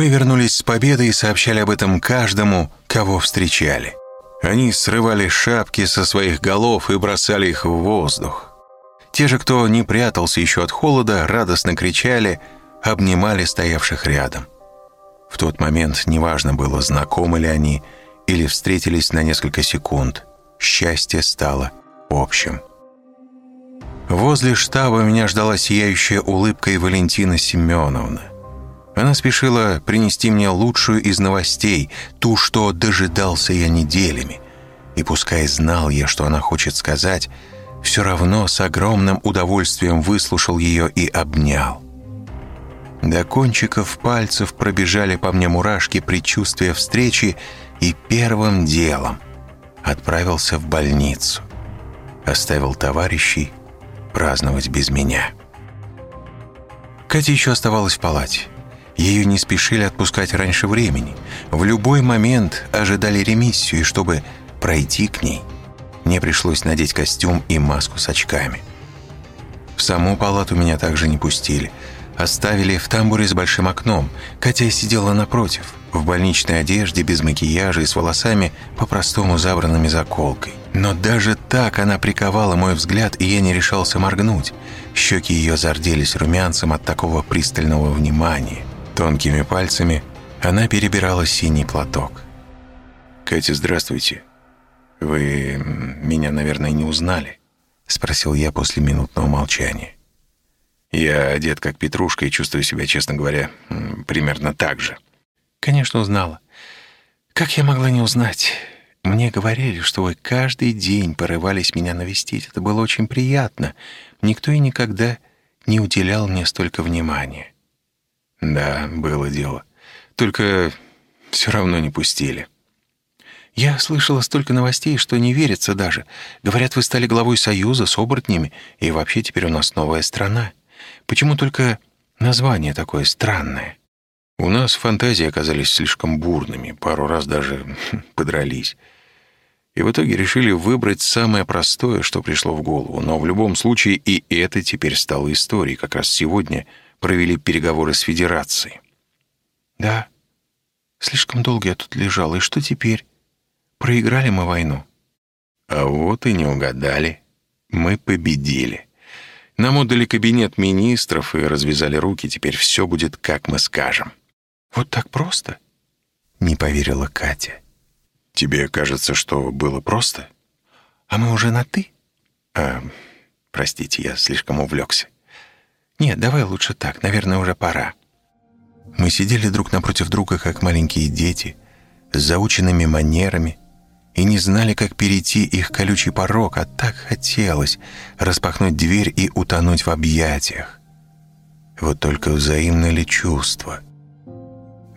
Мы вернулись с победой и сообщали об этом каждому, кого встречали. Они срывали шапки со своих голов и бросали их в воздух. Те же, кто не прятался еще от холода, радостно кричали, обнимали стоявших рядом. В тот момент неважно было, знакомы ли они или встретились на несколько секунд. Счастье стало общим. Возле штаба меня ждала сияющая улыбкой Валентина Семеновна. Она спешила принести мне лучшую из новостей, ту, что дожидался я неделями. И пускай знал я, что она хочет сказать, все равно с огромным удовольствием выслушал ее и обнял. До кончиков пальцев пробежали по мне мурашки предчувствия встречи и первым делом отправился в больницу. Оставил товарищей праздновать без меня. Катя еще оставалась в палате. Ее не спешили отпускать раньше времени. В любой момент ожидали ремиссию, и чтобы пройти к ней, мне пришлось надеть костюм и маску с очками. В саму палату меня также не пустили. Оставили в тамбуре с большим окном. Катя сидела напротив, в больничной одежде, без макияжа и с волосами, по-простому забранными заколкой. Но даже так она приковала мой взгляд, и я не решался моргнуть. Щеки ее зарделись румянцем от такого пристального внимания. Тонкими пальцами она перебирала синий платок. «Катя, здравствуйте. Вы меня, наверное, не узнали?» Спросил я после минутного молчания. Я одет как петрушка и чувствую себя, честно говоря, примерно так же. «Конечно, узнала. Как я могла не узнать? Мне говорили, что вы каждый день порывались меня навестить. Это было очень приятно. Никто и никогда не уделял мне столько внимания. Да, было дело. Только все равно не пустили. Я слышала столько новостей, что не верится даже. Говорят, вы стали главой Союза с оборотнями, и вообще теперь у нас новая страна. Почему только название такое странное? У нас фантазии оказались слишком бурными, пару раз даже подрались. И в итоге решили выбрать самое простое, что пришло в голову. Но в любом случае и это теперь стало историей. Как раз сегодня — провели переговоры с Федерацией. Да, слишком долго я тут лежал, и что теперь? Проиграли мы войну. А вот и не угадали. Мы победили. Нам отдали кабинет министров и развязали руки, теперь все будет, как мы скажем. Вот так просто? Не поверила Катя. Тебе кажется, что было просто? А мы уже на «ты»? А, простите, я слишком увлекся. «Нет, давай лучше так, наверное, уже пора». Мы сидели друг напротив друга, как маленькие дети, с заученными манерами, и не знали, как перейти их колючий порог, а так хотелось распахнуть дверь и утонуть в объятиях. Вот только взаимно ли чувство?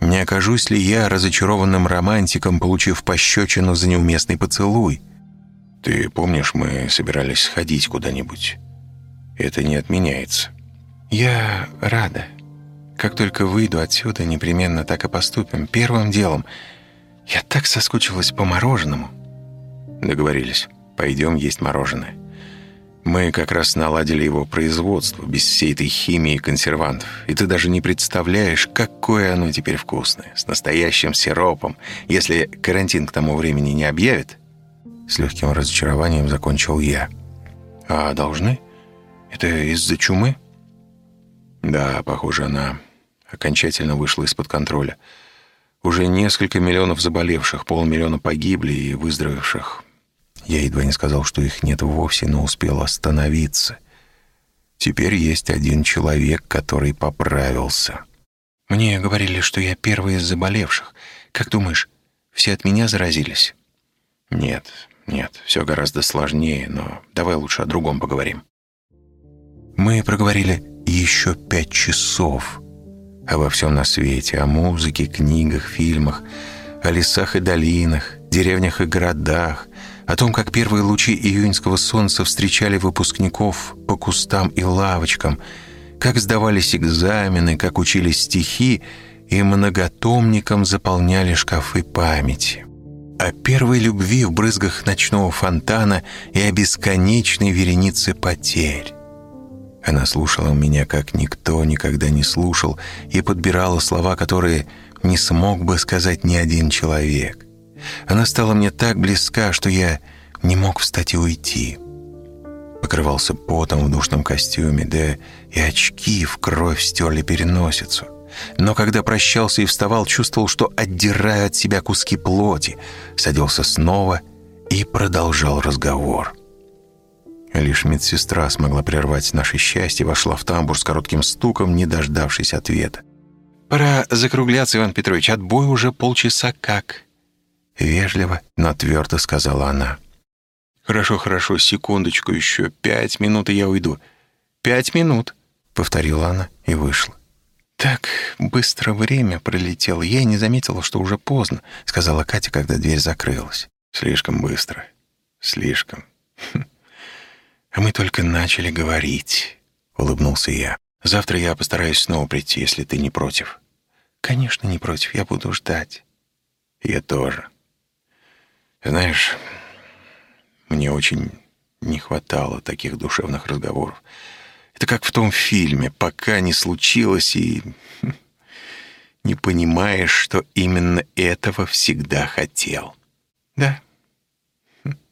Не окажусь ли я разочарованным романтиком, получив пощечину за неуместный поцелуй? Ты помнишь, мы собирались сходить куда-нибудь? Это не отменяется. «Я рада. Как только выйду отсюда, непременно так и поступим. Первым делом. Я так соскучилась по мороженому». Договорились. Пойдем есть мороженое. Мы как раз наладили его производство, без всей этой химии и консервантов. И ты даже не представляешь, какое оно теперь вкусное. С настоящим сиропом. Если карантин к тому времени не объявит... С легким разочарованием закончил я. «А должны? Это из-за чумы?» Да, похоже, она окончательно вышла из-под контроля. Уже несколько миллионов заболевших, полмиллиона погибли и выздоровевших. Я едва не сказал, что их нет вовсе, но успел остановиться. Теперь есть один человек, который поправился. Мне говорили, что я первый из заболевших. Как думаешь, все от меня заразились? Нет, нет, все гораздо сложнее, но давай лучше о другом поговорим. Мы проговорили еще пять часов. Обо всем на свете, о музыке, книгах, фильмах, о лесах и долинах, деревнях и городах, о том, как первые лучи июньского солнца встречали выпускников по кустам и лавочкам, как сдавались экзамены, как учились стихи и многотомником заполняли шкафы памяти. о первой любви в брызгах ночного фонтана и о бесконечной веренице потерь. Она слушала меня, как никто никогда не слушал, и подбирала слова, которые не смог бы сказать ни один человек. Она стала мне так близка, что я не мог встать и уйти. Покрывался потом в душном костюме, да и очки в кровь стерли переносицу. Но когда прощался и вставал, чувствовал, что отдираю от себя куски плоти, садился снова и продолжал разговор. Лишь медсестра смогла прервать наше счастье, вошла в тамбур с коротким стуком, не дождавшись ответа. «Пора закругляться, Иван Петрович, отбой уже полчаса как». Вежливо, но твердо сказала она. «Хорошо, хорошо, секундочку еще, пять минут, и я уйду». «Пять минут», — повторила она и вышла. «Так быстро время пролетело. Я и не заметила, что уже поздно», — сказала Катя, когда дверь закрылась. «Слишком быстро. Слишком. А мы только начали говорить», — улыбнулся я. «Завтра я постараюсь снова прийти, если ты не против». «Конечно, не против. Я буду ждать». «Я тоже. Знаешь, мне очень не хватало таких душевных разговоров. Это как в том фильме, пока не случилось и не понимаешь, что именно этого всегда хотел. Да,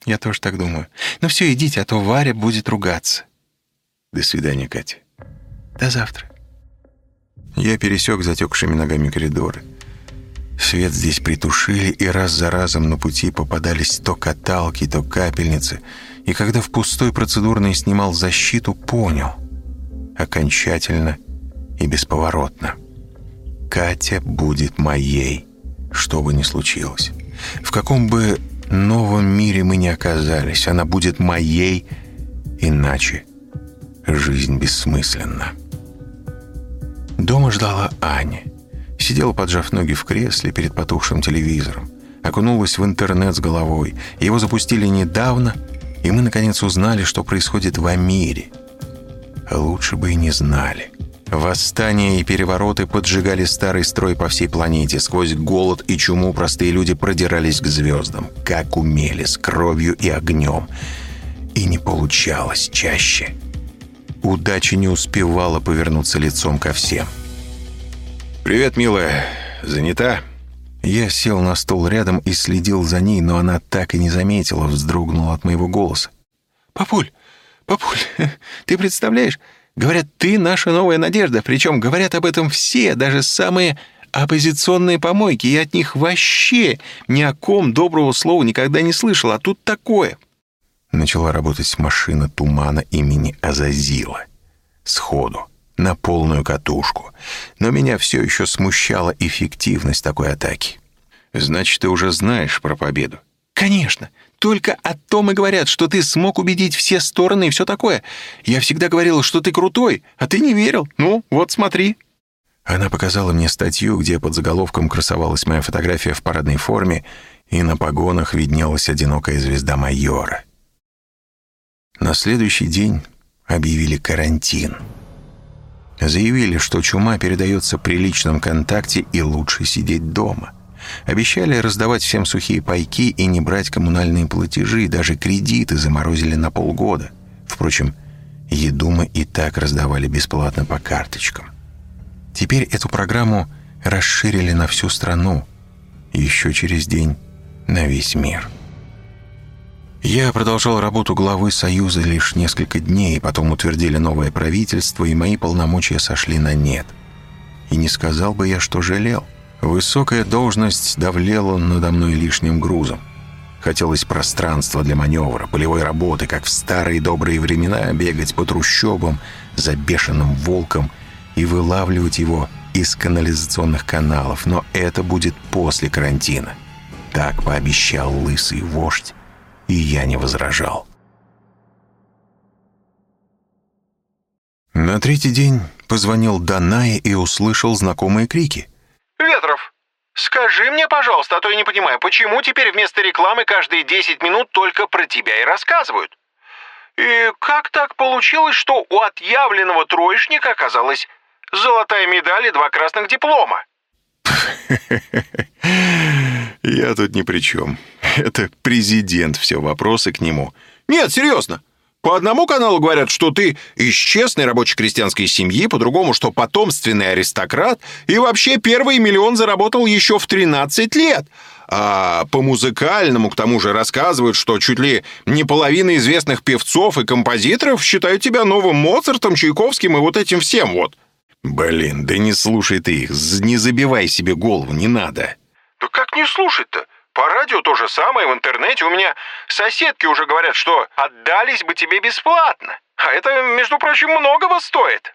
я тоже так думаю. Ну все, идите, а то Варя будет ругаться. До свидания, Катя. До завтра. Я пересек затекшими ногами коридоры. Свет здесь притушили, и раз за разом на пути попадались то каталки, то капельницы. И когда в пустой процедурной снимал защиту, понял — окончательно и бесповоротно. Катя будет моей, что бы ни случилось. В каком бы новом мире мы ни оказались, она будет моей, иначе жизнь бессмысленна. Дома ждала Аня. Сидела, поджав ноги в кресле перед потухшим телевизором. Окунулась в интернет с головой. Его запустили недавно, и мы, наконец, узнали, что происходит в Амире – Лучше бы и не знали. Восстания и перевороты поджигали старый строй по всей планете. Сквозь голод и чуму простые люди продирались к звездам, как умели, с кровью и огнем. И не получалось чаще. Удача не успевала повернуться лицом ко всем. «Привет, милая. Занята?» Я сел на стол рядом и следил за ней, но она так и не заметила, вздрогнула от моего голоса. «Папуль, «Папуль, ты представляешь? Говорят, ты наша новая надежда. Причем говорят об этом все, даже самые оппозиционные помойки. Я от них вообще ни о ком доброго слова никогда не слышал. А тут такое». Начала работать машина тумана имени Азазила. Сходу, на полную катушку. Но меня все еще смущала эффективность такой атаки. «Значит, ты уже знаешь про победу?» «Конечно только о том и говорят, что ты смог убедить все стороны и все такое. Я всегда говорила, что ты крутой, а ты не верил. Ну, вот смотри». Она показала мне статью, где под заголовком красовалась моя фотография в парадной форме, и на погонах виднелась одинокая звезда майора. На следующий день объявили карантин. Заявили, что чума передается при личном контакте и лучше сидеть дома — Обещали раздавать всем сухие пайки и не брать коммунальные платежи, даже кредиты заморозили на полгода. Впрочем, еду мы и так раздавали бесплатно по карточкам. Теперь эту программу расширили на всю страну. Еще через день на весь мир. Я продолжал работу главы Союза лишь несколько дней, потом утвердили новое правительство, и мои полномочия сошли на нет. И не сказал бы я, что жалел. Высокая должность давлела надо мной лишним грузом. Хотелось пространства для маневра, полевой работы, как в старые добрые времена, бегать по трущобам за бешеным волком и вылавливать его из канализационных каналов. Но это будет после карантина. Так пообещал лысый вождь, и я не возражал. На третий день позвонил Данае и услышал знакомые крики. Ветров, скажи мне, пожалуйста, а то я не понимаю, почему теперь вместо рекламы каждые 10 минут только про тебя и рассказывают? И как так получилось, что у отъявленного троечника оказалась золотая медаль и два красных диплома? Я тут ни при чем. Это президент все, вопросы к нему. Нет, серьезно. По одному каналу говорят, что ты из честной рабочей крестьянской семьи, по другому, что потомственный аристократ, и вообще первый миллион заработал еще в 13 лет. А по музыкальному, к тому же, рассказывают, что чуть ли не половина известных певцов и композиторов считают тебя новым Моцартом, Чайковским и вот этим всем вот. Блин, да не слушай ты их, не забивай себе голову, не надо. Да как не слушать-то? По радио то же самое, в интернете. У меня соседки уже говорят, что отдались бы тебе бесплатно. А это, между прочим, многого стоит.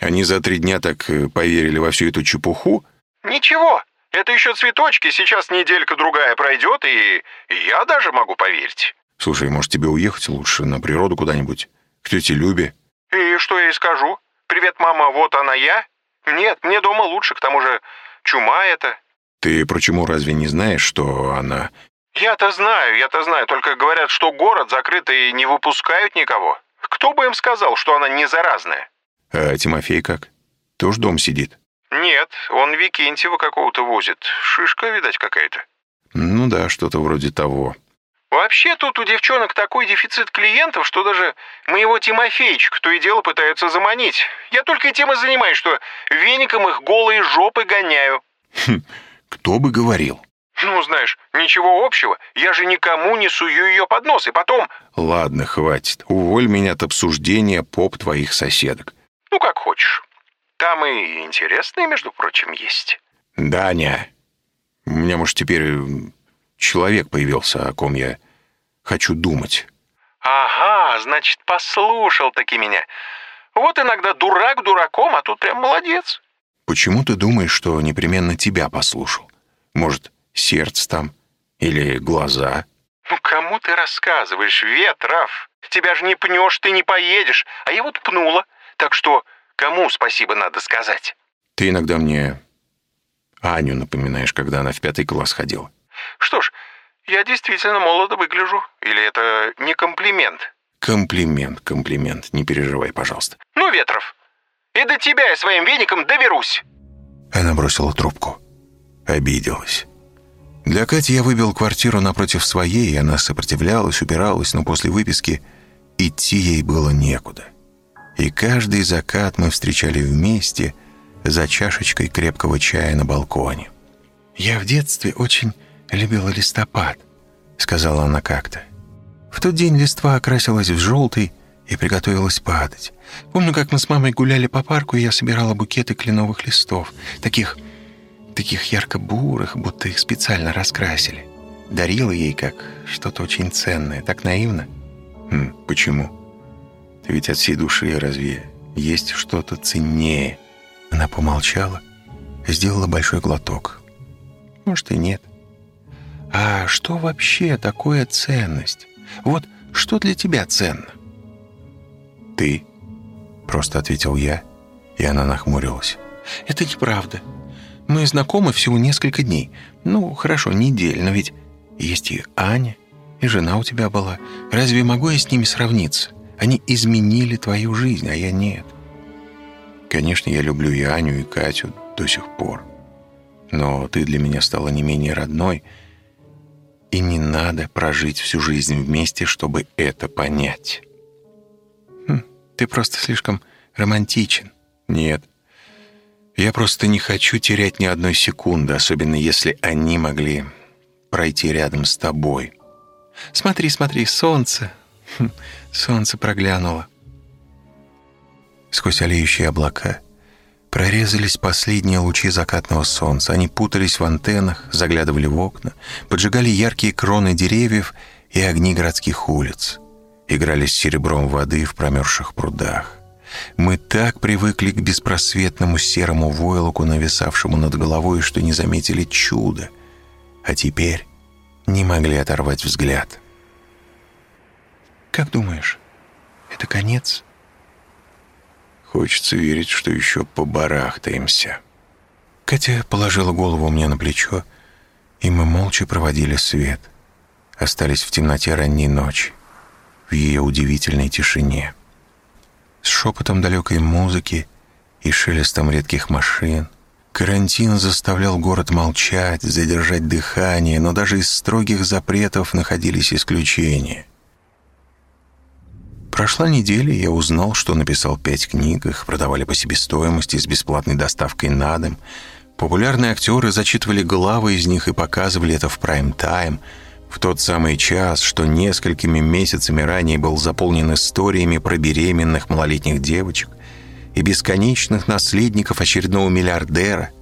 Они за три дня так э, поверили во всю эту чепуху? Ничего, это еще цветочки. Сейчас неделька-другая пройдет, и я даже могу поверить. Слушай, может, тебе уехать лучше на природу куда-нибудь? К тете Любе? И что я ей скажу? Привет, мама, вот она я? Нет, мне дома лучше, к тому же чума это. Ты почему разве не знаешь, что она... Я-то знаю, я-то знаю, только говорят, что город закрыт и не выпускают никого. Кто бы им сказал, что она не заразная? А Тимофей как? Тоже дом сидит? Нет, он Викентьева какого-то возит. Шишка, видать, какая-то. Ну да, что-то вроде того. Вообще тут у девчонок такой дефицит клиентов, что даже моего Тимофеичка то и дело пытаются заманить. Я только и тем и занимаюсь, что веником их голые жопы гоняю. Кто бы говорил? Ну, знаешь, ничего общего. Я же никому не сую ее под нос, и потом... Ладно, хватит. Уволь меня от обсуждения поп твоих соседок. Ну, как хочешь. Там и интересные, между прочим, есть. Даня, у меня, может, теперь человек появился, о ком я хочу думать. Ага, значит, послушал таки меня. Вот иногда дурак дураком, а тут прям молодец. Почему ты думаешь, что непременно тебя послушал? Может, сердце там? Или глаза? Ну, кому ты рассказываешь, Ветров? Тебя же не пнешь, ты не поедешь. А я вот пнула. Так что кому спасибо надо сказать? Ты иногда мне Аню напоминаешь, когда она в пятый класс ходила. Что ж, я действительно молодо выгляжу. Или это не комплимент? Комплимент, комплимент. Не переживай, пожалуйста. Ну, Ветров, и до тебя я своим веником доберусь!» Она бросила трубку. Обиделась. Для Кати я выбил квартиру напротив своей, и она сопротивлялась, упиралась, но после выписки идти ей было некуда. И каждый закат мы встречали вместе за чашечкой крепкого чая на балконе. «Я в детстве очень любила листопад», — сказала она как-то. В тот день листва окрасилась в желтый, и приготовилась падать. Помню, как мы с мамой гуляли по парку, и я собирала букеты кленовых листов, таких, таких ярко-бурых, будто их специально раскрасили. Дарила ей как что-то очень ценное, так наивно. Хм, почему? Ведь от всей души разве есть что-то ценнее? Она помолчала, сделала большой глоток. Может и нет. А что вообще такое ценность? Вот что для тебя ценно? «Ты?» — просто ответил я, и она нахмурилась. «Это неправда. Мы знакомы всего несколько дней. Ну, хорошо, недель, но ведь есть и Аня, и жена у тебя была. Разве могу я с ними сравниться? Они изменили твою жизнь, а я нет. Конечно, я люблю и Аню, и Катю до сих пор. Но ты для меня стала не менее родной, и не надо прожить всю жизнь вместе, чтобы это понять». Ты просто слишком романтичен. Нет. Я просто не хочу терять ни одной секунды, особенно если они могли пройти рядом с тобой. Смотри, смотри, солнце. Хм, солнце проглянуло. Сквозь олеющие облака прорезались последние лучи закатного солнца. Они путались в антеннах, заглядывали в окна, поджигали яркие кроны деревьев и огни городских улиц играли с серебром воды в промерзших прудах. Мы так привыкли к беспросветному серому войлоку, нависавшему над головой, что не заметили чуда, а теперь не могли оторвать взгляд. «Как думаешь, это конец?» Хочется верить, что еще побарахтаемся. Катя положила голову мне на плечо, и мы молча проводили свет. Остались в темноте ранней ночи в ее удивительной тишине. С шепотом далекой музыки и шелестом редких машин, Карантин заставлял город молчать, задержать дыхание, но даже из строгих запретов находились исключения. Прошла неделя, и я узнал, что написал пять книг, их продавали по себестоимости с бесплатной доставкой на дом. Популярные актеры зачитывали главы из них и показывали это в прайм-тайм, в тот самый час, что несколькими месяцами ранее был заполнен историями про беременных малолетних девочек и бесконечных наследников очередного миллиардера –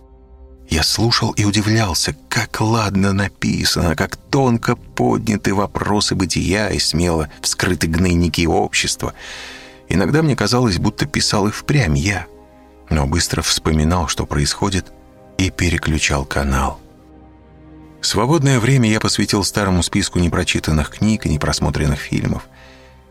я слушал и удивлялся, как ладно написано, как тонко подняты вопросы бытия и смело вскрыты гнойники общества. Иногда мне казалось, будто писал их впрямь я, но быстро вспоминал, что происходит, и переключал канал. Свободное время я посвятил старому списку непрочитанных книг и непросмотренных фильмов.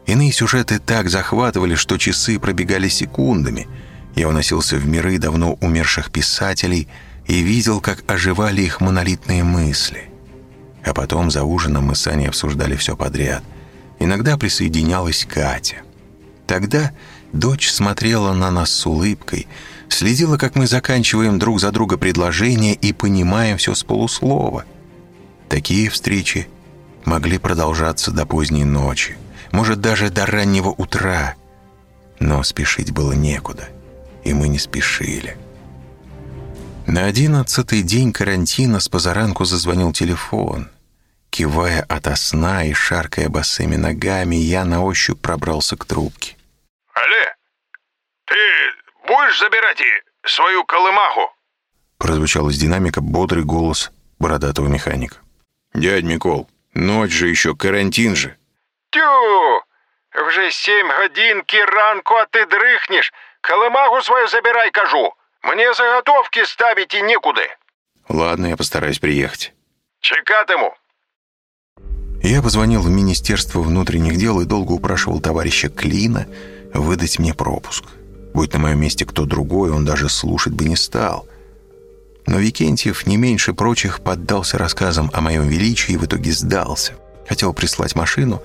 Иные сюжеты так захватывали, что часы пробегали секундами. Я уносился в миры давно умерших писателей – и видел, как оживали их монолитные мысли. А потом за ужином мы с Аней обсуждали все подряд. Иногда присоединялась Катя. Тогда дочь смотрела на нас с улыбкой, следила, как мы заканчиваем друг за друга предложения и понимаем все с полуслова. Такие встречи могли продолжаться до поздней ночи, может, даже до раннего утра. Но спешить было некуда, и мы не спешили. На одиннадцатый день карантина с позаранку зазвонил телефон. Кивая ото сна и шаркая босыми ногами, я на ощупь пробрался к трубке. «Алле, ты будешь забирать и свою колымаху?» Прозвучал из динамика бодрый голос бородатого механика. «Дядь Микол, ночь же еще, карантин же!» «Тю! Вже семь годинки ранку, а ты дрыхнешь! Колымаху свою забирай, кажу!» Мне заготовки ставить и некуда. Ладно, я постараюсь приехать. Чекатому. Я позвонил в Министерство внутренних дел и долго упрашивал товарища Клина выдать мне пропуск. Будь на моем месте кто другой, он даже слушать бы не стал. Но Викентьев не меньше прочих поддался рассказам о моем величии и в итоге сдался. Хотел прислать машину,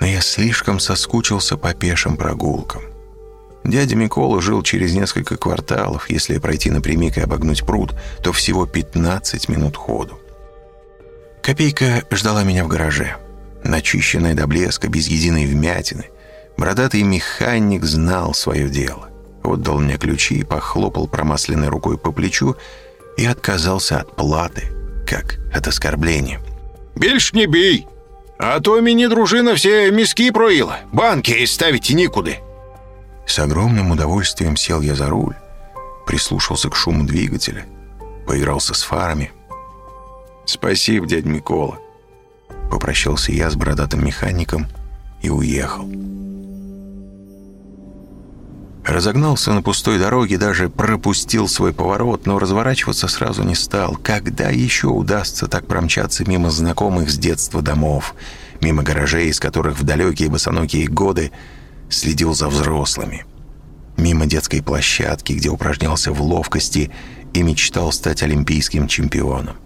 но я слишком соскучился по пешим прогулкам. Дядя Микола жил через несколько кварталов. Если пройти напрямик и обогнуть пруд, то всего 15 минут ходу. Копейка ждала меня в гараже. Начищенная до блеска, без единой вмятины. Бородатый механик знал свое дело. Отдал мне ключи, похлопал промасленной рукой по плечу и отказался от платы, как от оскорбления. «Більш не бей, а то мені дружина все миски проила. Банки ставить некуда». С огромным удовольствием сел я за руль, прислушался к шуму двигателя, поигрался с фарами. «Спасибо, дядь Микола!» Попрощался я с бородатым механиком и уехал. Разогнался на пустой дороге, даже пропустил свой поворот, но разворачиваться сразу не стал. Когда еще удастся так промчаться мимо знакомых с детства домов, мимо гаражей, из которых в далекие босоногие годы следил за взрослыми. Мимо детской площадки, где упражнялся в ловкости и мечтал стать олимпийским чемпионом.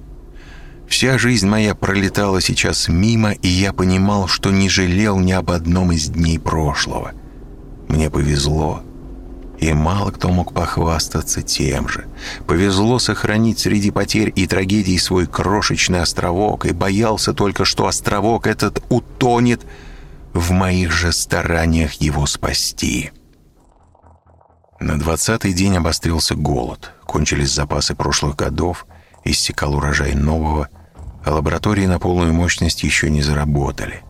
Вся жизнь моя пролетала сейчас мимо, и я понимал, что не жалел ни об одном из дней прошлого. Мне повезло, и мало кто мог похвастаться тем же. Повезло сохранить среди потерь и трагедий свой крошечный островок, и боялся только, что островок этот утонет – в моих же стараниях его спасти. На двадцатый день обострился голод, кончились запасы прошлых годов, иссякал урожай нового, а лаборатории на полную мощность еще не заработали.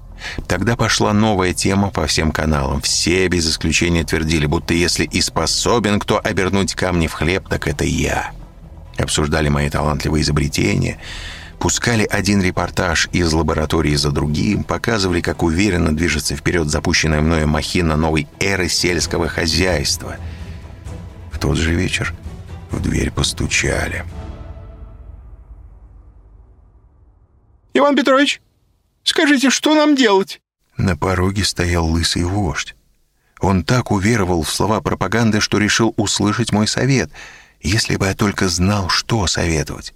Тогда пошла новая тема по всем каналам. Все без исключения твердили, будто если и способен кто обернуть камни в хлеб, так это я. Обсуждали мои талантливые изобретения — Пускали один репортаж из лаборатории за другим, показывали, как уверенно движется вперед запущенная мною махина новой эры сельского хозяйства. В тот же вечер в дверь постучали. «Иван Петрович, скажите, что нам делать?» На пороге стоял лысый вождь. Он так уверовал в слова пропаганды, что решил услышать мой совет, если бы я только знал, что советовать.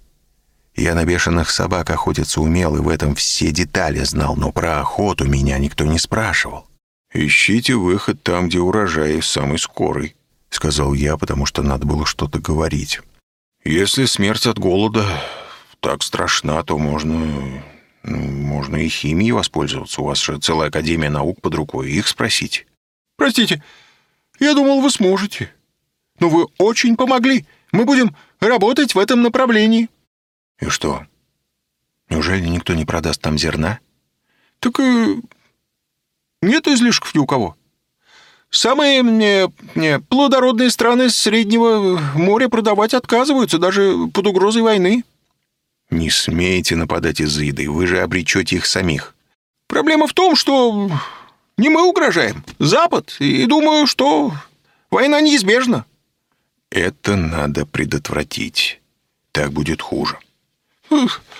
Я на бешеных собак охотиться умел и в этом все детали знал, но про охоту меня никто не спрашивал. «Ищите выход там, где урожай самый скорый», — сказал я, потому что надо было что-то говорить. Если смерть от голода так страшна, то можно... ну, можно и химией воспользоваться. У вас же целая академия наук под рукой. Их спросить. Простите, я думал, вы сможете. Но вы очень помогли. Мы будем работать в этом направлении. И что? Неужели никто не продаст там зерна? Так э, нет излишков ни у кого. Самые э, э, плодородные страны Среднего моря продавать отказываются, даже под угрозой войны. Не смейте нападать из-за еды, вы же обречете их самих. Проблема в том, что не мы угрожаем, Запад, и думаю, что война неизбежна. Это надо предотвратить. Так будет хуже.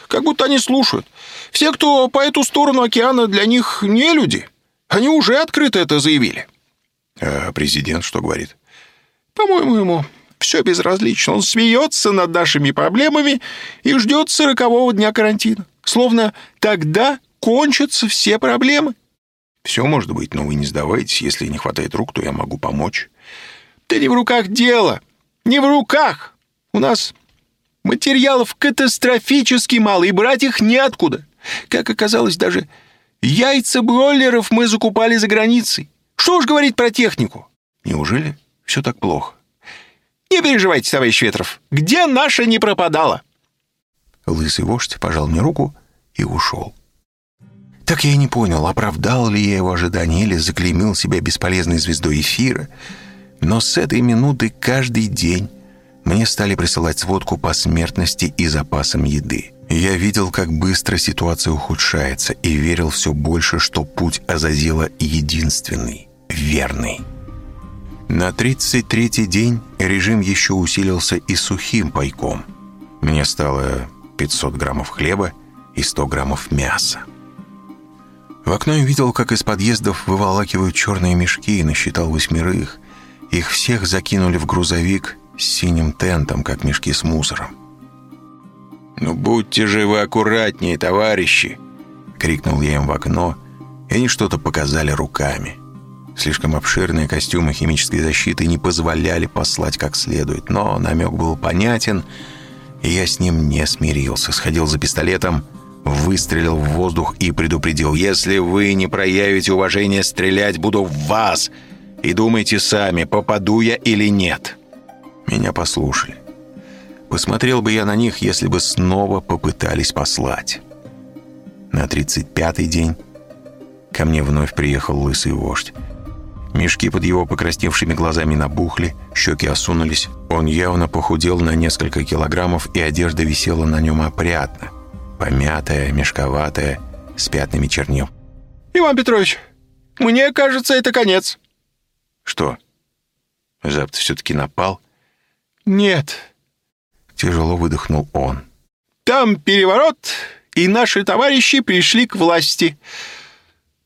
Как будто они слушают. Все, кто по эту сторону океана, для них не люди. Они уже открыто это заявили. А президент что говорит? По-моему, ему все безразлично. Он смеется над нашими проблемами и ждет сорокового дня карантина. Словно тогда кончатся все проблемы. Все может быть, но вы не сдавайтесь. Если не хватает рук, то я могу помочь. Да не в руках дело. Не в руках. У нас материалов катастрофически мало, и брать их неоткуда. Как оказалось, даже яйца бройлеров мы закупали за границей. Что уж говорить про технику. Неужели все так плохо? Не переживайте, товарищ Ветров. Где наша не пропадала? Лысый вождь пожал мне руку и ушел. Так я и не понял, оправдал ли я его ожидания или заклеймил себя бесполезной звездой эфира. Но с этой минуты каждый день мне стали присылать сводку по смертности и запасам еды. Я видел, как быстро ситуация ухудшается и верил все больше, что путь Азазила единственный, верный. На 33-й день режим еще усилился и сухим пайком. Мне стало 500 граммов хлеба и 100 граммов мяса. В окно я видел, как из подъездов выволакивают черные мешки и насчитал восьмерых. Их всех закинули в грузовик с синим тентом, как мешки с мусором. «Ну будьте же вы аккуратнее, товарищи!» — крикнул я им в окно, и они что-то показали руками. Слишком обширные костюмы химической защиты не позволяли послать как следует, но намек был понятен, и я с ним не смирился. Сходил за пистолетом, выстрелил в воздух и предупредил, «Если вы не проявите уважение, стрелять буду в вас, и думайте сами, попаду я или нет». Меня послушали. Посмотрел бы я на них, если бы снова попытались послать. На 35-й день ко мне вновь приехал лысый вождь. Мешки под его покрасневшими глазами набухли, щеки осунулись. Он явно похудел на несколько килограммов, и одежда висела на нем опрятно. Помятая, мешковатая, с пятнами чернил. Иван Петрович, мне кажется, это конец. Что? Жаб все-таки напал? Нет, Тяжело выдохнул он. Там переворот, и наши товарищи пришли к власти.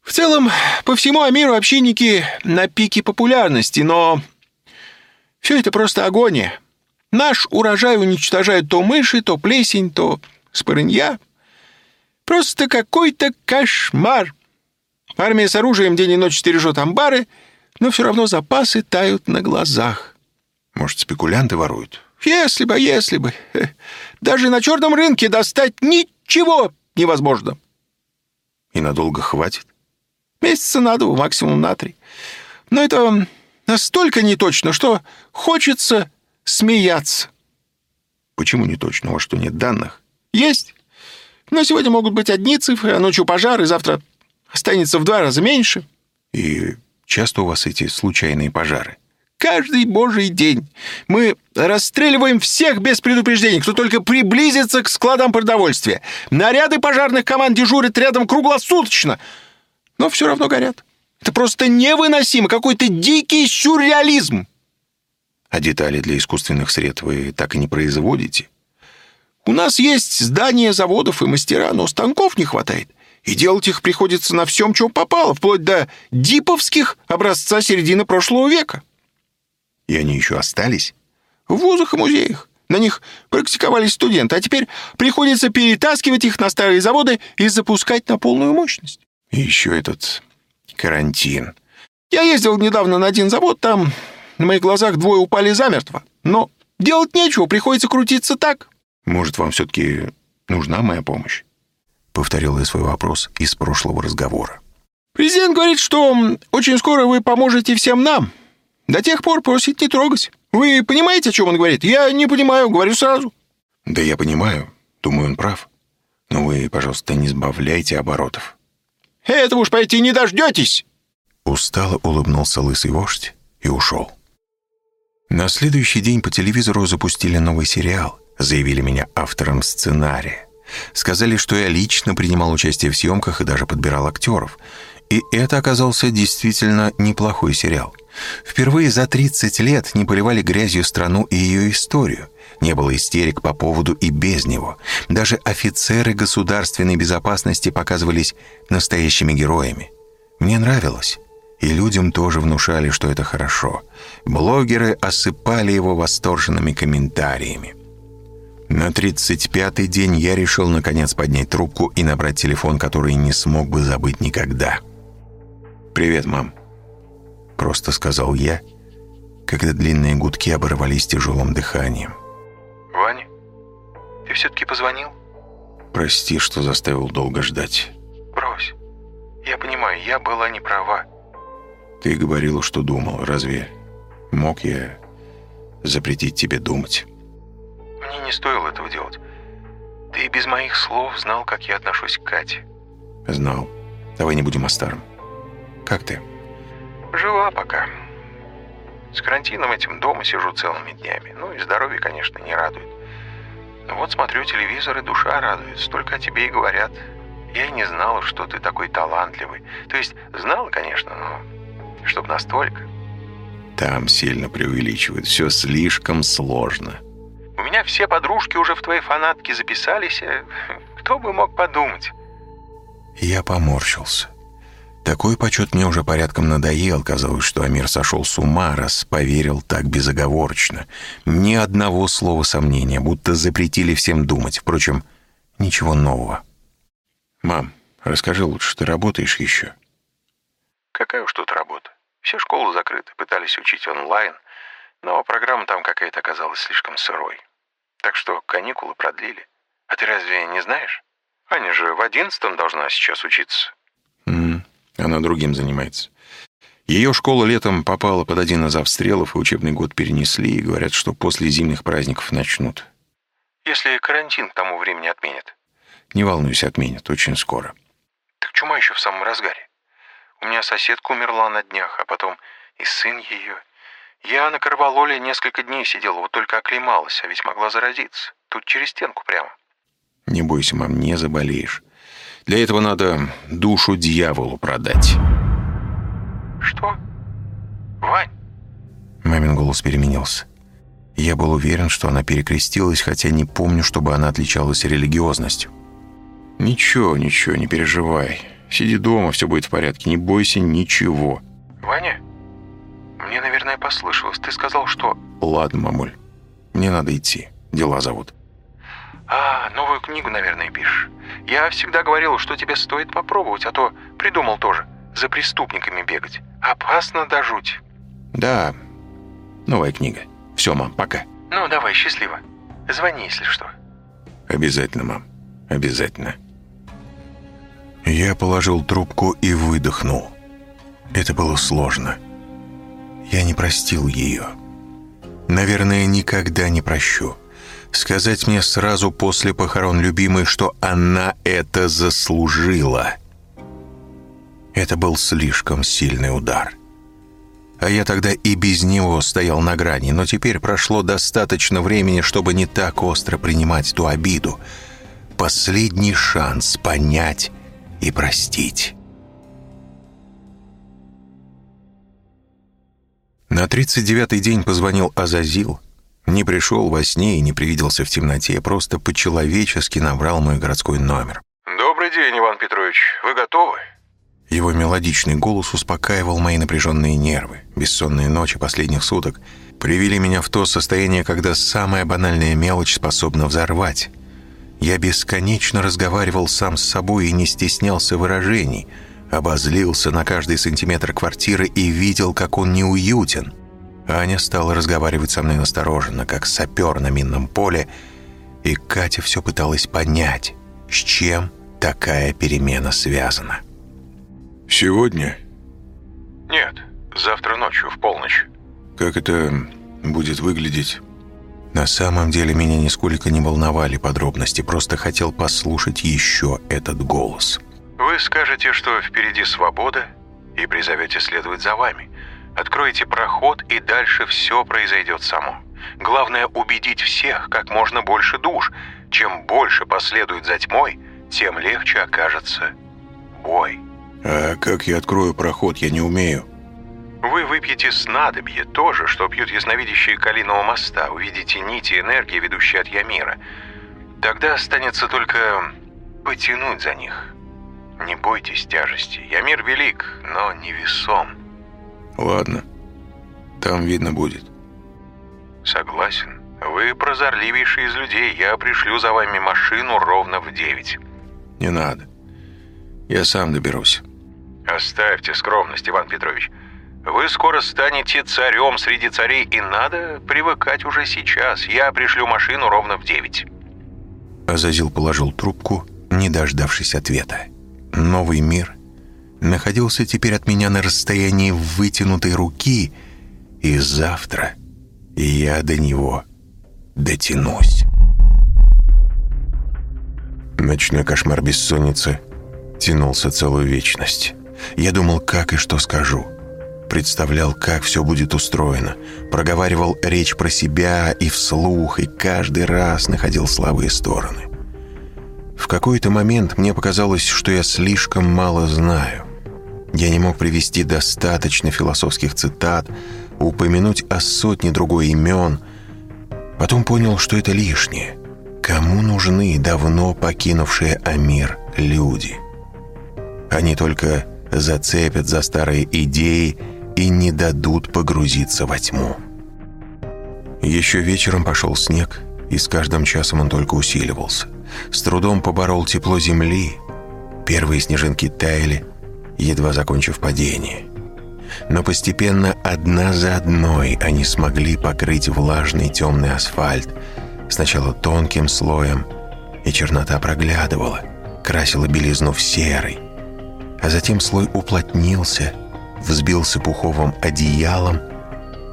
В целом, по всему Амиру общинники на пике популярности, но все это просто агония. Наш урожай уничтожают то мыши, то плесень, то спорынья. Просто какой-то кошмар. Армия с оружием день и ночь стережет амбары, но все равно запасы тают на глазах. Может, спекулянты воруют? Если бы, если бы. Даже на черном рынке достать ничего невозможно. И надолго хватит? Месяца на два, максимум на три. Но это настолько неточно, что хочется смеяться. Почему не точно? У вас что, нет данных? Есть. Но сегодня могут быть одни цифры, а ночью пожар, и завтра останется в два раза меньше. И часто у вас эти случайные пожары? Каждый божий день мы расстреливаем всех без предупреждений, кто только приблизится к складам продовольствия. Наряды пожарных команд дежурят рядом круглосуточно, но все равно горят. Это просто невыносимо, какой-то дикий сюрреализм. А детали для искусственных сред вы так и не производите? У нас есть здания заводов и мастера, но станков не хватает. И делать их приходится на всем, чем попало, вплоть до диповских образца середины прошлого века. И они еще остались? В вузах и музеях. На них практиковались студенты, а теперь приходится перетаскивать их на старые заводы и запускать на полную мощность. И еще этот карантин. Я ездил недавно на один завод, там на моих глазах двое упали замертво. Но Делать нечего, приходится крутиться так. Может, вам все-таки нужна моя помощь? Повторил я свой вопрос из прошлого разговора. Президент говорит, что очень скоро вы поможете всем нам. До тех пор просит не трогать. Вы понимаете, о чем он говорит? Я не понимаю, говорю сразу. Да я понимаю. Думаю, он прав. Но вы, пожалуйста, не сбавляйте оборотов. Этого уж пойти не дождетесь. Устало улыбнулся лысый вождь и ушел. На следующий день по телевизору запустили новый сериал. Заявили меня автором сценария. Сказали, что я лично принимал участие в съемках и даже подбирал актеров. И это оказался действительно неплохой сериал. Впервые за 30 лет не поливали грязью страну и ее историю. Не было истерик по поводу и без него. Даже офицеры государственной безопасности показывались настоящими героями. Мне нравилось. И людям тоже внушали, что это хорошо. Блогеры осыпали его восторженными комментариями. На 35-й день я решил наконец поднять трубку и набрать телефон, который не смог бы забыть никогда. «Привет, мам», — просто сказал я, когда длинные гудки оборвались тяжелым дыханием. «Ваня, ты все-таки позвонил?» «Прости, что заставил долго ждать». «Брось. Я понимаю, я была не права. Ты говорила, что думал. Разве мог я запретить тебе думать? Мне не стоило этого делать. Ты без моих слов знал, как я отношусь к Кате. Знал. Давай не будем о старом. Как ты? Жива пока. С карантином этим дома сижу целыми днями. Ну и здоровье, конечно, не радует. Но вот смотрю телевизор, и душа радует. Столько о тебе и говорят. Я и не знала, что ты такой талантливый. То есть, знала, конечно, но Чтоб настолько. Там сильно преувеличивают. Все слишком сложно. У меня все подружки уже в твоей фанатке записались. Э, кто бы мог подумать? Я поморщился. Такой почет мне уже порядком надоел. Казалось, что Амир сошел с ума, раз поверил так безоговорочно. Ни одного слова сомнения, будто запретили всем думать. Впрочем, ничего нового. «Мам, расскажи лучше, ты работаешь еще?» Какая уж тут работа. Все школы закрыты, пытались учить онлайн, но программа там какая-то оказалась слишком сырой. Так что каникулы продлили. А ты разве не знаешь? Аня же в одиннадцатом должна сейчас учиться. Mm, она другим занимается. Ее школа летом попала под один из обстрелов, и учебный год перенесли, и говорят, что после зимних праздников начнут. Если карантин к тому времени отменят? Не волнуйся, отменят очень скоро. Так чума еще в самом разгаре. У меня соседка умерла на днях, а потом и сын ее. Я на Карвалоле несколько дней сидела, вот только оклемалась, а ведь могла заразиться. Тут через стенку прямо. Не бойся, мам, не заболеешь. Для этого надо душу дьяволу продать. Что? Вань? Мамин голос переменился. Я был уверен, что она перекрестилась, хотя не помню, чтобы она отличалась религиозностью. «Ничего, ничего, не переживай. Сиди дома, все будет в порядке, не бойся ничего». «Ваня, мне, наверное, послышалось. Ты сказал, что...» «Ладно, мамуль, мне надо идти. Дела зовут». «А, новую книгу, наверное, пишешь. Я всегда говорил, что тебе стоит попробовать, а то придумал тоже. За преступниками бегать. Опасно до жуть». «Да, новая книга. Все, мам, пока». «Ну, давай, счастливо. Звони, если что». «Обязательно, мам. Обязательно». Я положил трубку и выдохнул. Это было сложно. Я не простил ее. Наверное, никогда не прощу. Сказать мне сразу после похорон любимой, что она это заслужила. Это был слишком сильный удар. А я тогда и без него стоял на грани, но теперь прошло достаточно времени, чтобы не так остро принимать ту обиду. Последний шанс понять и простить. На 39-й день позвонил Азазил. Не пришел во сне и не привиделся в темноте, просто по-человечески набрал мой городской номер. «Добрый день, Иван Петрович. Вы готовы?» Его мелодичный голос успокаивал мои напряженные нервы. Бессонные ночи последних суток привели меня в то состояние, когда самая банальная мелочь способна взорвать. Я бесконечно разговаривал сам с собой и не стеснялся выражений, обозлился на каждый сантиметр квартиры и видел, как он неуютен. Аня стала разговаривать со мной настороженно, как сапер на минном поле, и Катя все пыталась понять, с чем такая перемена связана. «Сегодня?» «Нет, завтра ночью, в полночь». «Как это будет выглядеть?» На самом деле меня нисколько не волновали подробности, просто хотел послушать еще этот голос. «Вы скажете, что впереди свобода, и призовете следовать за вами. Откроете проход, и дальше все произойдет само. Главное убедить всех, как можно больше душ. Чем больше последует за тьмой, тем легче окажется бой». «А как я открою проход, я не умею». Вы выпьете снадобье, тоже, что пьют ясновидящие Калиного моста, увидите нити энергии, ведущие от Ямира. Тогда останется только потянуть за них. Не бойтесь тяжести. Ямир велик, но невесом. Ладно, там видно будет. Согласен. Вы прозорливейший из людей. Я пришлю за вами машину ровно в девять. Не надо. Я сам доберусь. Оставьте скромность, Иван Петрович. Вы скоро станете царем среди царей, и надо привыкать уже сейчас. Я пришлю машину ровно в девять». Азазил положил трубку, не дождавшись ответа. Новый мир находился теперь от меня на расстоянии вытянутой руки, и завтра я до него дотянусь. Ночной кошмар бессонницы тянулся целую вечность. Я думал, как и что скажу — представлял, как все будет устроено, проговаривал речь про себя и вслух, и каждый раз находил слабые стороны. В какой-то момент мне показалось, что я слишком мало знаю. Я не мог привести достаточно философских цитат, упомянуть о сотне другой имен. Потом понял, что это лишнее. Кому нужны давно покинувшие Амир люди? Они только зацепят за старые идеи и не дадут погрузиться во тьму. Еще вечером пошел снег, и с каждым часом он только усиливался. С трудом поборол тепло земли. Первые снежинки таяли, едва закончив падение. Но постепенно одна за одной они смогли покрыть влажный темный асфальт, сначала тонким слоем, и чернота проглядывала, красила белизну в серый, а затем слой уплотнился – взбился пуховым одеялом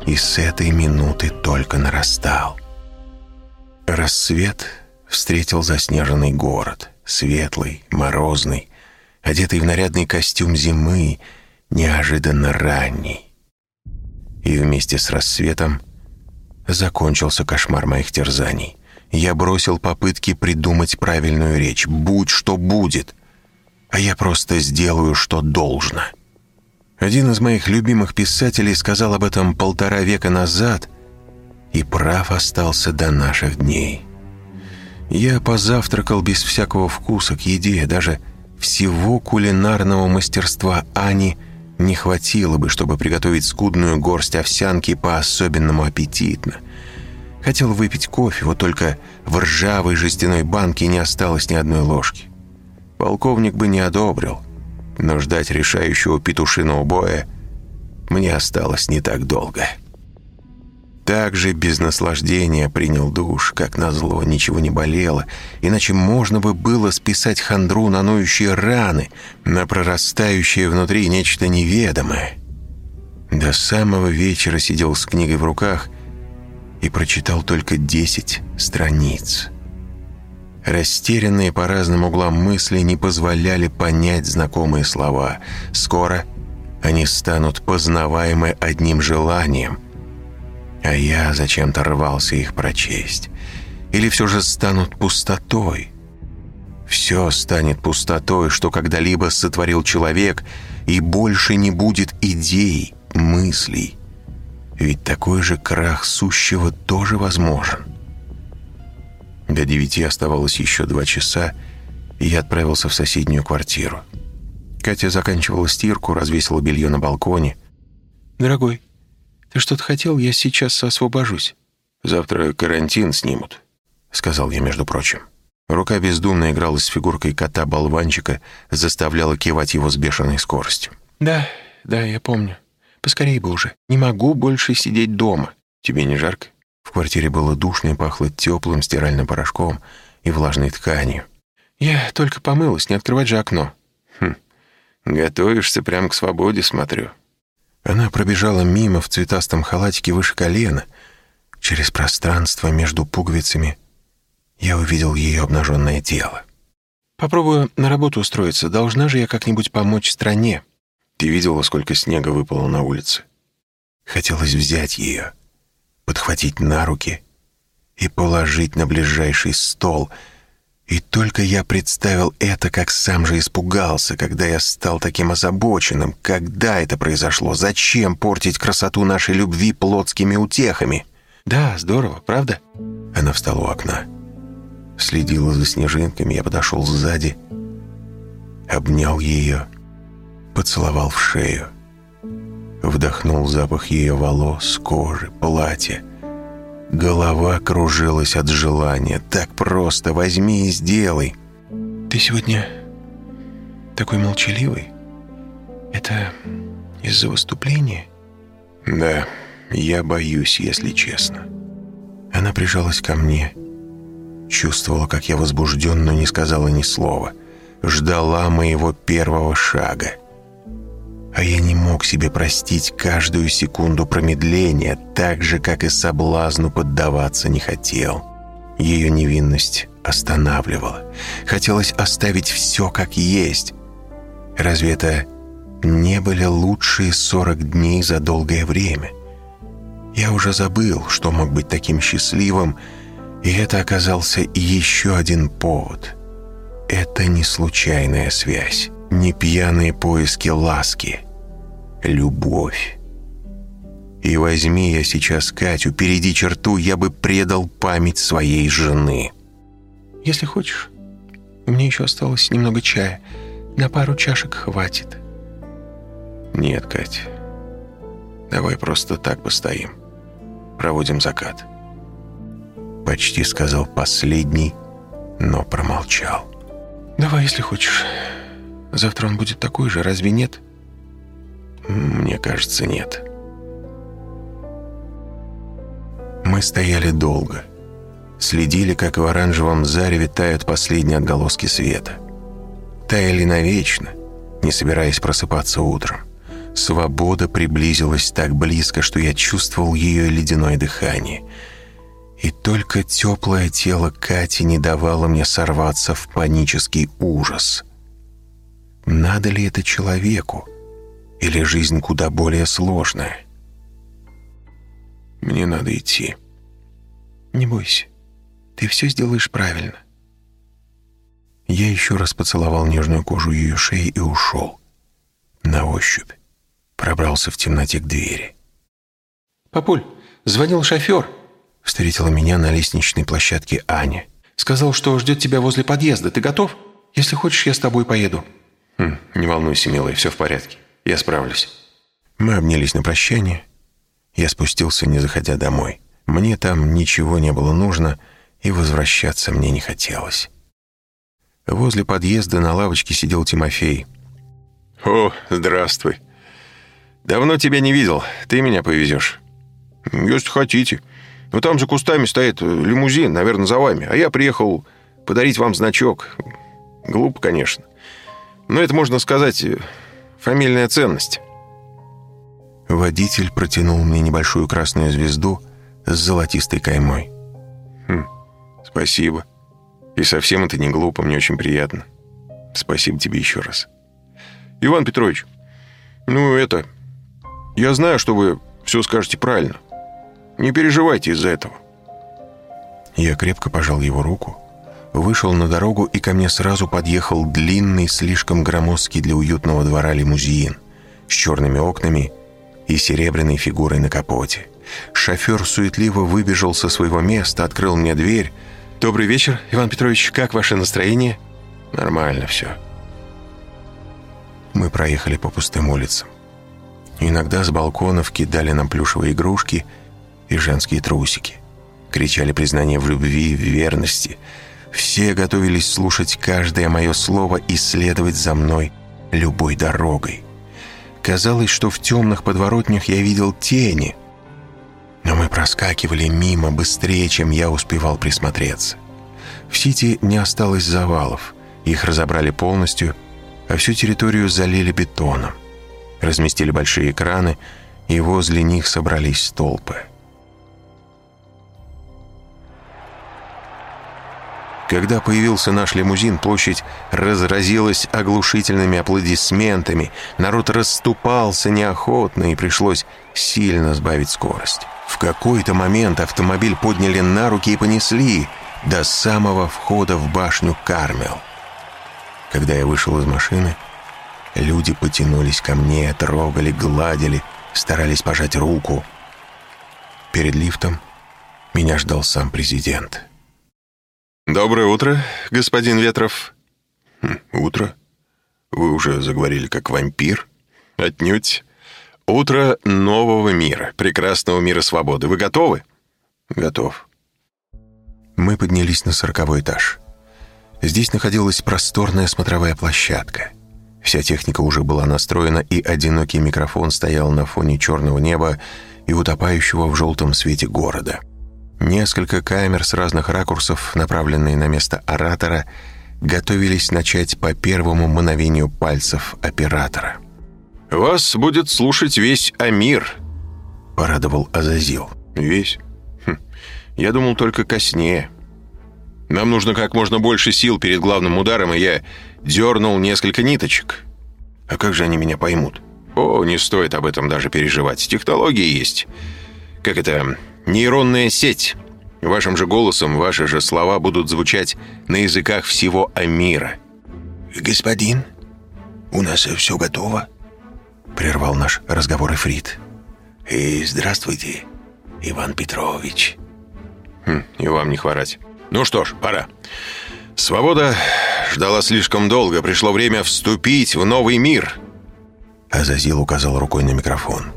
и с этой минуты только нарастал. Рассвет встретил заснеженный город, светлый, морозный, одетый в нарядный костюм зимы, неожиданно ранний. И вместе с рассветом закончился кошмар моих терзаний. Я бросил попытки придумать правильную речь. Будь что будет. А я просто сделаю, что должно. Один из моих любимых писателей сказал об этом полтора века назад и прав остался до наших дней. Я позавтракал без всякого вкуса к еде, даже всего кулинарного мастерства Ани не хватило бы, чтобы приготовить скудную горсть овсянки по-особенному аппетитно. Хотел выпить кофе, вот только в ржавой жестяной банке не осталось ни одной ложки. Полковник бы не одобрил но ждать решающего петушиного боя мне осталось не так долго. Также без наслаждения принял душ, как назло, ничего не болело, иначе можно бы было списать хандру на ноющие раны, на прорастающее внутри нечто неведомое. До самого вечера сидел с книгой в руках и прочитал только десять страниц. Растерянные по разным углам мысли не позволяли понять знакомые слова. Скоро они станут познаваемы одним желанием, а я зачем-то рвался их прочесть. Или все же станут пустотой. Все станет пустотой, что когда-либо сотворил человек, и больше не будет идей, мыслей. Ведь такой же крах сущего тоже возможен. До девяти оставалось еще два часа, и я отправился в соседнюю квартиру. Катя заканчивала стирку, развесила белье на балконе. «Дорогой, что-то хотел? Я сейчас освобожусь». «Завтра карантин снимут», — сказал я, между прочим. Рука бездумно играла с фигуркой кота-болванчика, заставляла кивать его с бешеной скоростью. «Да, да, я помню. Поскорей бы уже. Не могу больше сидеть дома. Тебе не жарко? В квартире было душно и пахло теплым стиральным порошком и влажной тканью. Я только помылась, не открывать же окно. Хм, готовишься прямо к свободе, смотрю. Она пробежала мимо в цветастом халатике выше колена. Через пространство между пуговицами я увидел ее обнаженное тело. Попробую на работу устроиться. Должна же я как-нибудь помочь стране. Ты видела, сколько снега выпало на улице? Хотелось взять ее, подхватить на руки и положить на ближайший стол — и только я представил это, как сам же испугался, когда я стал таким озабоченным. Когда это произошло? Зачем портить красоту нашей любви плотскими утехами? Да, здорово, правда? Она встала у окна. Следила за снежинками, я подошел сзади, обнял ее, поцеловал в шею. Вдохнул запах ее волос, кожи, платья. Голова кружилась от желания. Так просто возьми и сделай. Ты сегодня такой молчаливый? Это из-за выступления? Да, я боюсь, если честно. Она прижалась ко мне. Чувствовала, как я возбужден, но не сказала ни слова. Ждала моего первого шага а я не мог себе простить каждую секунду промедления, так же, как и соблазну поддаваться не хотел. Ее невинность останавливала. Хотелось оставить все как есть. Разве это не были лучшие сорок дней за долгое время? Я уже забыл, что мог быть таким счастливым, и это оказался еще один повод. Это не случайная связь, не пьяные поиски ласки — любовь. И возьми я сейчас Катю, перейди черту, я бы предал память своей жены. Если хочешь, меня еще осталось немного чая. На пару чашек хватит. Нет, Кать, давай просто так постоим. Проводим закат. Почти сказал последний, но промолчал. Давай, если хочешь. Завтра он будет такой же, разве нет? — мне кажется, нет. Мы стояли долго. Следили, как в оранжевом зареве тают последние отголоски света. Таяли навечно, не собираясь просыпаться утром. Свобода приблизилась так близко, что я чувствовал ее ледяное дыхание. И только теплое тело Кати не давало мне сорваться в панический ужас. Надо ли это человеку? Или жизнь куда более сложная? Мне надо идти. Не бойся. Ты все сделаешь правильно. Я еще раз поцеловал нежную кожу ее шеи и ушел. На ощупь. Пробрался в темноте к двери. «Папуль, звонил шофер», — встретила меня на лестничной площадке Аня. «Сказал, что ждет тебя возле подъезда. Ты готов? Если хочешь, я с тобой поеду». Хм, «Не волнуйся, милая, все в порядке». Я справлюсь». Мы обнялись на прощание. Я спустился, не заходя домой. Мне там ничего не было нужно, и возвращаться мне не хотелось. Возле подъезда на лавочке сидел Тимофей. «О, здравствуй. Давно тебя не видел. Ты меня повезешь?» «Если хотите. Но там за кустами стоит лимузин, наверное, за вами. А я приехал подарить вам значок. Глупо, конечно. Но это, можно сказать, Фамильная ценность». Водитель протянул мне небольшую красную звезду с золотистой каймой. «Хм, спасибо. И совсем это не глупо, мне очень приятно. Спасибо тебе еще раз. Иван Петрович, ну это... Я знаю, что вы все скажете правильно. Не переживайте из-за этого». Я крепко пожал его руку, вышел на дорогу, и ко мне сразу подъехал длинный, слишком громоздкий для уютного двора лимузин с черными окнами и серебряной фигурой на капоте. Шофер суетливо выбежал со своего места, открыл мне дверь. «Добрый вечер, Иван Петрович. Как ваше настроение?» «Нормально все». Мы проехали по пустым улицам. Иногда с балконов кидали нам плюшевые игрушки и женские трусики. Кричали признание в любви, в верности – все готовились слушать каждое мое слово и следовать за мной любой дорогой. Казалось, что в темных подворотнях я видел тени. Но мы проскакивали мимо быстрее, чем я успевал присмотреться. В Сити не осталось завалов. Их разобрали полностью, а всю территорию залили бетоном. Разместили большие экраны, и возле них собрались толпы. Когда появился наш лимузин, площадь разразилась оглушительными аплодисментами. Народ расступался неохотно, и пришлось сильно сбавить скорость. В какой-то момент автомобиль подняли на руки и понесли до самого входа в башню Кармел. Когда я вышел из машины, люди потянулись ко мне, трогали, гладили, старались пожать руку. Перед лифтом меня ждал сам президент. «Доброе утро, господин Ветров». Хм, «Утро? Вы уже заговорили как вампир?» «Отнюдь. Утро нового мира, прекрасного мира свободы. Вы готовы?» «Готов». Мы поднялись на сороковой этаж. Здесь находилась просторная смотровая площадка. Вся техника уже была настроена, и одинокий микрофон стоял на фоне черного неба и утопающего в желтом свете города. Несколько камер с разных ракурсов, направленные на место оратора, готовились начать по первому мановению пальцев оператора. «Вас будет слушать весь Амир», — порадовал Азазил. «Весь? Хм. Я думал только коснее. Нам нужно как можно больше сил перед главным ударом, и я дернул несколько ниточек. А как же они меня поймут? О, не стоит об этом даже переживать. Технологии есть. Как это нейронная сеть. Вашим же голосом ваши же слова будут звучать на языках всего Амира. «Господин, у нас все готово», — прервал наш разговор Эфрит. «И здравствуйте, Иван Петрович». Хм, и вам не хворать. Ну что ж, пора. Свобода ждала слишком долго. Пришло время вступить в новый мир. Азазил указал рукой на микрофон.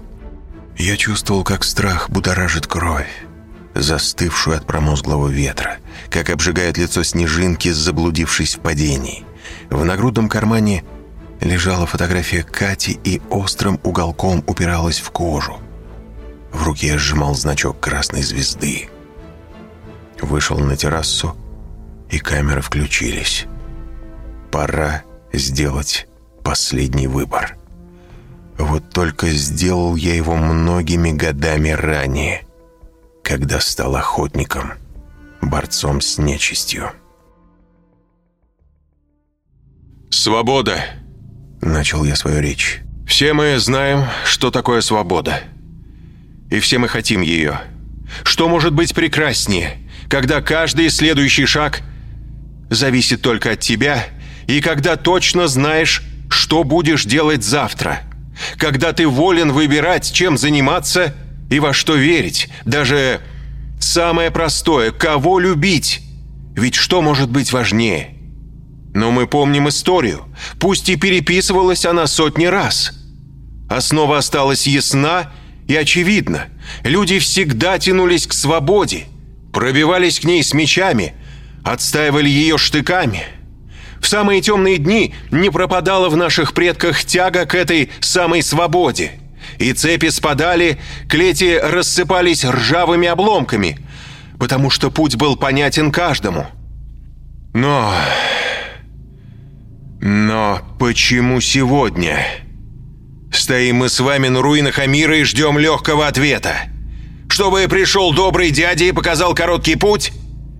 Я чувствовал, как страх будоражит кровь, застывшую от промозглого ветра, как обжигает лицо снежинки, заблудившись в падении. В нагрудном кармане лежала фотография Кати и острым уголком упиралась в кожу. В руке я сжимал значок красной звезды. Вышел на террасу, и камеры включились. Пора сделать последний выбор. Вот только сделал я его многими годами ранее, когда стал охотником, борцом с нечистью. «Свобода!» — начал я свою речь. «Все мы знаем, что такое свобода. И все мы хотим ее. Что может быть прекраснее, когда каждый следующий шаг зависит только от тебя, и когда точно знаешь, что будешь делать завтра?» Когда ты волен выбирать, чем заниматься и во что верить. Даже самое простое – кого любить. Ведь что может быть важнее? Но мы помним историю. Пусть и переписывалась она сотни раз. Основа осталась ясна и очевидна. Люди всегда тянулись к свободе, пробивались к ней с мечами, отстаивали ее штыками – в самые темные дни не пропадала в наших предках тяга к этой самой свободе. И цепи спадали, клети рассыпались ржавыми обломками, потому что путь был понятен каждому. Но... Но почему сегодня? Стоим мы с вами на руинах Амира и ждем легкого ответа. Чтобы пришел добрый дядя и показал короткий путь?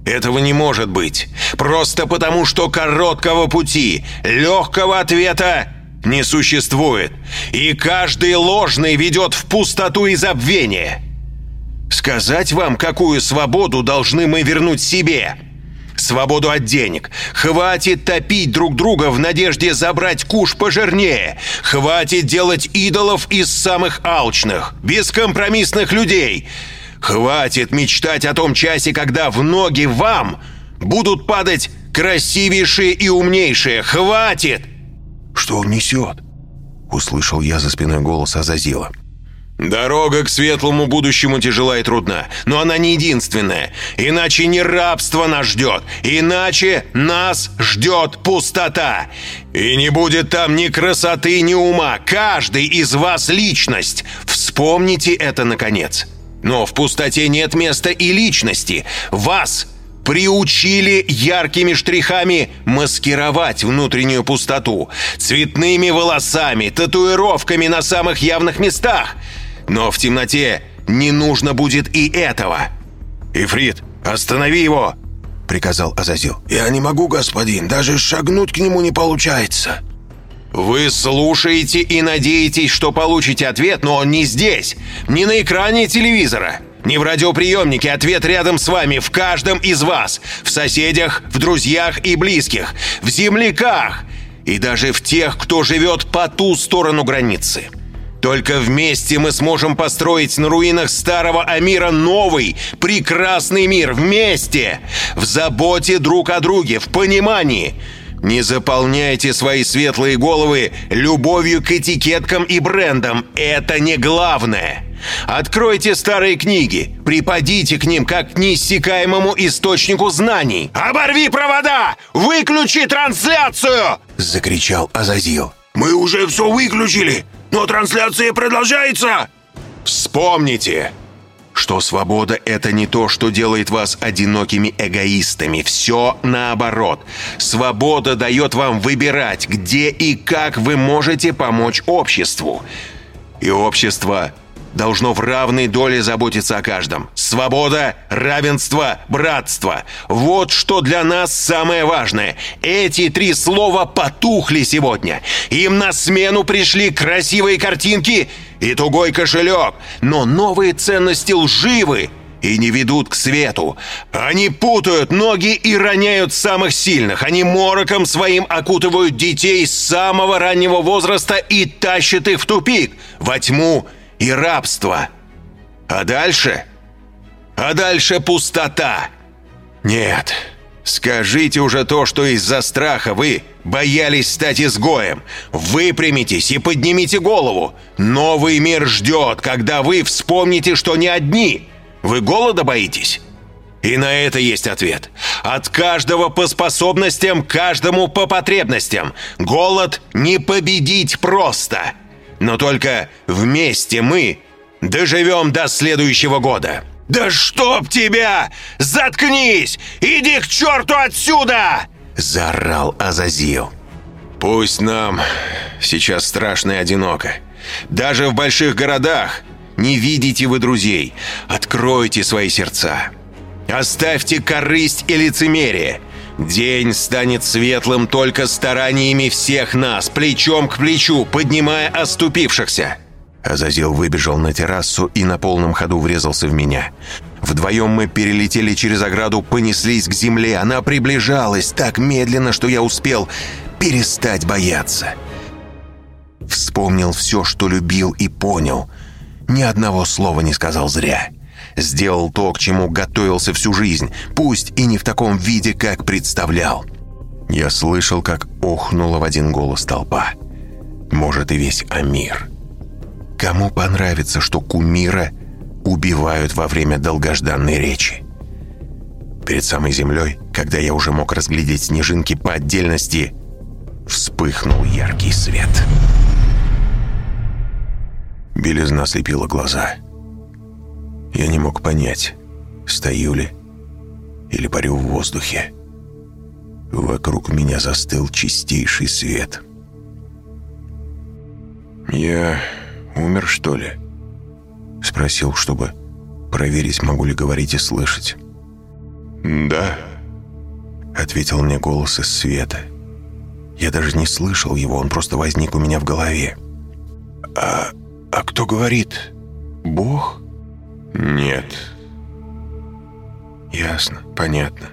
Этого не может быть. Просто потому, что короткого пути, легкого ответа не существует. И каждый ложный ведет в пустоту и забвение. Сказать вам, какую свободу должны мы вернуть себе? Свободу от денег. Хватит топить друг друга в надежде забрать куш пожирнее. Хватит делать идолов из самых алчных, бескомпромиссных людей. Хватит мечтать о том часе, когда в ноги вам будут падать красивейшие и умнейшие. Хватит!» «Что он несет?» Услышал я за спиной голос Азазила. Дорога к светлому будущему тяжела и трудна, но она не единственная. Иначе не рабство нас ждет, иначе нас ждет пустота. И не будет там ни красоты, ни ума. Каждый из вас личность. Вспомните это, наконец. Но в пустоте нет места и личности. Вас приучили яркими штрихами маскировать внутреннюю пустоту, цветными волосами, татуировками на самых явных местах. Но в темноте не нужно будет и этого. «Ифрит, останови его!» — приказал Азазил. «Я не могу, господин, даже шагнуть к нему не получается». Вы слушаете и надеетесь, что получите ответ, но он не здесь, не на экране телевизора, не в радиоприемнике. Ответ рядом с вами, в каждом из вас, в соседях, в друзьях и близких, в земляках и даже в тех, кто живет по ту сторону границы. Только вместе мы сможем построить на руинах старого Амира новый, прекрасный мир. Вместе! В заботе друг о друге, в понимании – не заполняйте свои светлые головы любовью к этикеткам и брендам. Это не главное. Откройте старые книги, припадите к ним как к неиссякаемому источнику знаний. «Оборви провода! Выключи трансляцию!» — закричал Азазил. «Мы уже все выключили, но трансляция продолжается!» «Вспомните! Что свобода — это не то, что делает вас одинокими эгоистами. Все наоборот. Свобода дает вам выбирать, где и как вы можете помочь обществу. И общество должно в равной доле заботиться о каждом. Свобода, равенство, братство. Вот что для нас самое важное. Эти три слова потухли сегодня. Им на смену пришли красивые картинки и тугой кошелек. Но новые ценности лживы и не ведут к свету. Они путают ноги и роняют самых сильных. Они мороком своим окутывают детей с самого раннего возраста и тащат их в тупик, во тьму и рабство. А дальше? А дальше пустота. Нет, скажите уже то, что из-за страха вы боялись стать изгоем. Выпрямитесь и поднимите голову. Новый мир ждет, когда вы вспомните, что не одни. Вы голода боитесь? И на это есть ответ. От каждого по способностям, каждому по потребностям. Голод не победить просто но только вместе мы доживем до следующего года. «Да чтоб тебя! Заткнись! Иди к черту отсюда!» Заорал Азазил. «Пусть нам сейчас страшно и одиноко. Даже в больших городах не видите вы друзей. Откройте свои сердца. Оставьте корысть и лицемерие. День станет светлым только стараниями всех нас, плечом к плечу, поднимая оступившихся. Азазил выбежал на террасу и на полном ходу врезался в меня. Вдвоем мы перелетели через ограду, понеслись к земле. Она приближалась так медленно, что я успел перестать бояться. Вспомнил все, что любил и понял. Ни одного слова не сказал зря. Сделал то, к чему готовился всю жизнь, пусть и не в таком виде, как представлял. Я слышал, как охнула в один голос толпа. Может, и весь Амир. Кому понравится, что кумира убивают во время долгожданной речи? Перед самой землей, когда я уже мог разглядеть снежинки по отдельности, вспыхнул яркий свет. Белизна слепила глаза — я не мог понять, стою ли или парю в воздухе. Вокруг меня застыл чистейший свет. «Я умер, что ли?» Спросил, чтобы проверить, могу ли говорить и слышать. «Да», — ответил мне голос из света. Я даже не слышал его, он просто возник у меня в голове. «А, а кто говорит? Бог?» «Нет». «Ясно, понятно.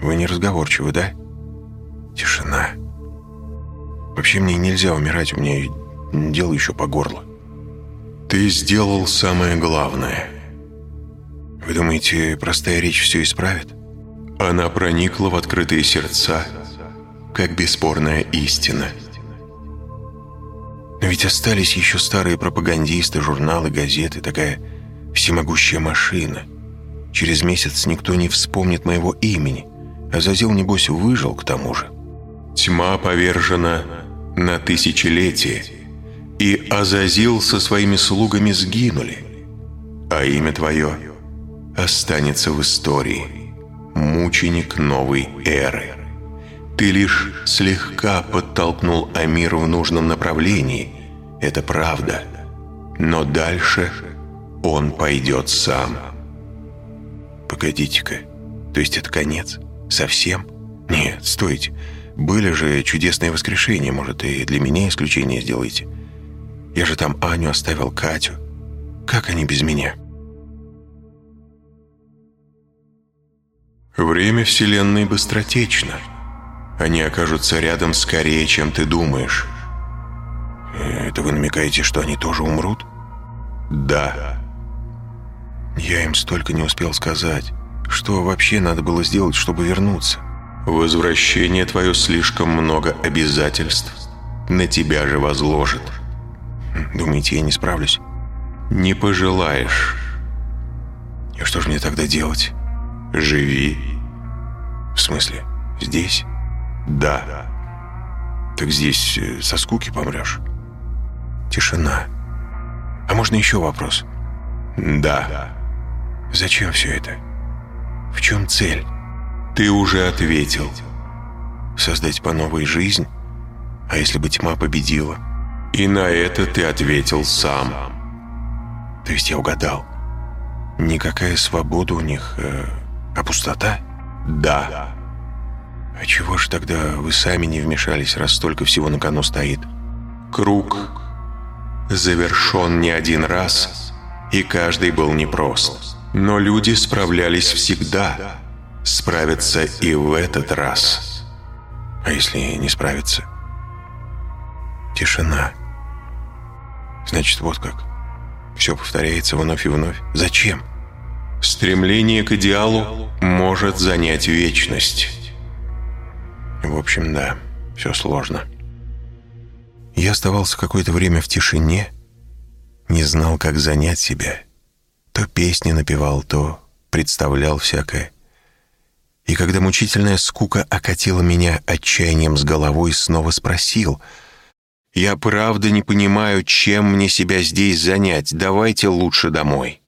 Вы не разговорчивы, да?» Тишина. «Вообще мне нельзя умирать, у меня дело еще по горло». «Ты сделал самое главное». «Вы думаете, простая речь все исправит?» Она проникла в открытые сердца, как бесспорная истина. Но ведь остались еще старые пропагандисты, журналы, газеты, такая всемогущая машина. Через месяц никто не вспомнит моего имени, а Зазил, небось, выжил к тому же. Тьма повержена на тысячелетие, и Азазил со своими слугами сгинули, а имя твое останется в истории, мученик новой эры. Ты лишь слегка подтолкнул Амир в нужном направлении, это правда, но дальше он пойдет сам. Погодите-ка, то есть это конец? Совсем? Нет, стойте. Были же чудесные воскрешения, может, и для меня исключение сделаете. Я же там Аню оставил, Катю. Как они без меня? Время Вселенной быстротечно. Они окажутся рядом скорее, чем ты думаешь. Это вы намекаете, что они тоже умрут? Да. Я им столько не успел сказать. Что вообще надо было сделать, чтобы вернуться? Возвращение твое слишком много обязательств на тебя же возложит. Думаете, я не справлюсь? Не пожелаешь. И что же мне тогда делать? Живи. В смысле, здесь? Да. Так здесь э, со скуки помрешь? Тишина. А можно еще вопрос? Да. Зачем все это? В чем цель? Ты уже ответил. Создать по новой жизнь? А если бы тьма победила? И на это ты ответил сам. То есть я угадал. Никакая свобода у них, э, а пустота? Да. А чего же тогда вы сами не вмешались, раз столько всего на кону стоит? Круг завершен не один раз, и каждый был непрост. Но люди справлялись всегда, справятся и в этот раз. А если не справятся? Тишина. Значит, вот как. Все повторяется вновь и вновь. Зачем? Стремление к идеалу может занять вечность. В общем, да, все сложно. Я оставался какое-то время в тишине, не знал, как занять себя. То песни напевал, то представлял всякое. И когда мучительная скука окатила меня отчаянием с головой, снова спросил. «Я правда не понимаю, чем мне себя здесь занять. Давайте лучше домой».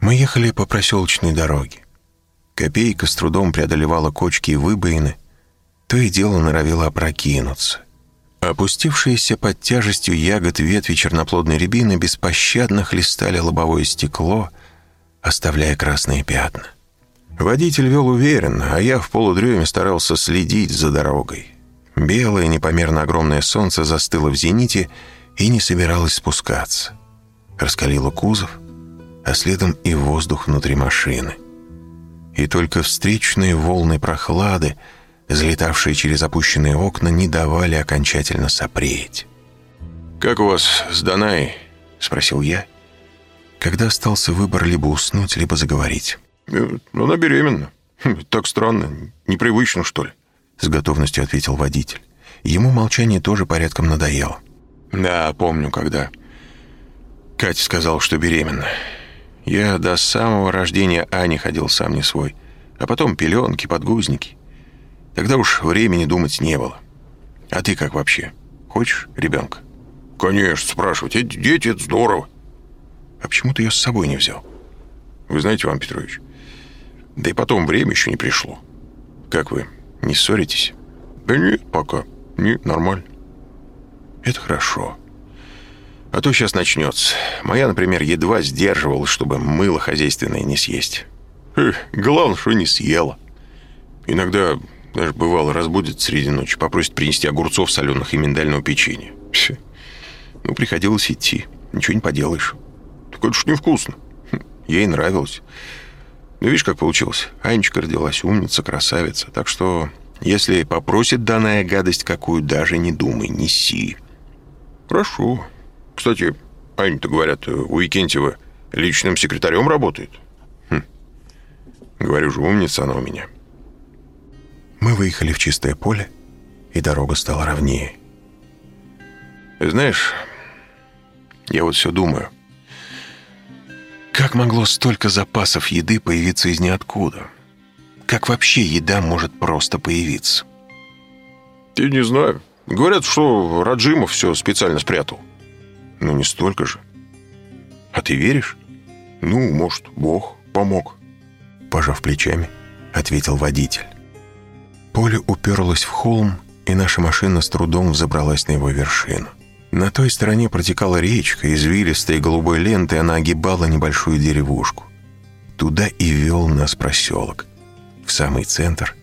Мы ехали по проселочной дороге. Копейка с трудом преодолевала кочки и выбоины, то и дело норовила опрокинуться. Опустившиеся под тяжестью ягод ветви черноплодной рябины беспощадно хлестали лобовое стекло, оставляя красные пятна. Водитель вел уверенно, а я в полудреме старался следить за дорогой. Белое, непомерно огромное солнце застыло в зените и не собиралось спускаться. Раскалило кузов, а следом и воздух внутри машины. И только встречные волны прохлады — залетавшие через опущенные окна, не давали окончательно сопреть. «Как у вас с Данай?» — спросил я, когда остался выбор либо уснуть, либо заговорить. Э, «Она беременна. Хм, так странно, непривычно, что ли?» С готовностью ответил водитель. Ему молчание тоже порядком надоело. «Да, помню, когда...» Катя сказал, что беременна. Я до самого рождения Ани ходил сам не свой. А потом пеленки, подгузники. Тогда уж времени думать не было. А ты как вообще? Хочешь ребенка? Конечно, спрашивать. Эти дети — это здорово. А почему ты ее с собой не взял? Вы знаете, Иван Петрович, да и потом время еще не пришло. Как вы, не ссоритесь? Да нет, пока. Не, нормально. Это хорошо. А то сейчас начнется. Моя, например, едва сдерживалась, чтобы мыло хозяйственное не съесть. Эх, главное, что не съела. Иногда даже бывало разбудит среди ночи, попросит принести огурцов соленых и миндального печенья. Все. Ну, приходилось идти. Ничего не поделаешь. Так это ж невкусно. Хм, ей нравилось. Ну, видишь, как получилось. Анечка родилась умница, красавица. Так что, если попросит данная гадость какую, даже не думай, неси. Хорошо. Кстати, Аня-то, говорят, у Викентьева личным секретарем работает. Хм. Говорю же, умница она у меня. — мы выехали в чистое поле, и дорога стала ровнее. Знаешь, я вот все думаю. Как могло столько запасов еды появиться из ниоткуда? Как вообще еда может просто появиться? Я не знаю. Говорят, что Раджимов все специально спрятал. Ну, не столько же. А ты веришь? Ну, может, Бог помог. Пожав плечами, ответил водитель. Поле уперлось в холм, и наша машина с трудом взобралась на его вершину. На той стороне протекала речка, извилистой голубой лентой она огибала небольшую деревушку. Туда и вел нас проселок, в самый центр,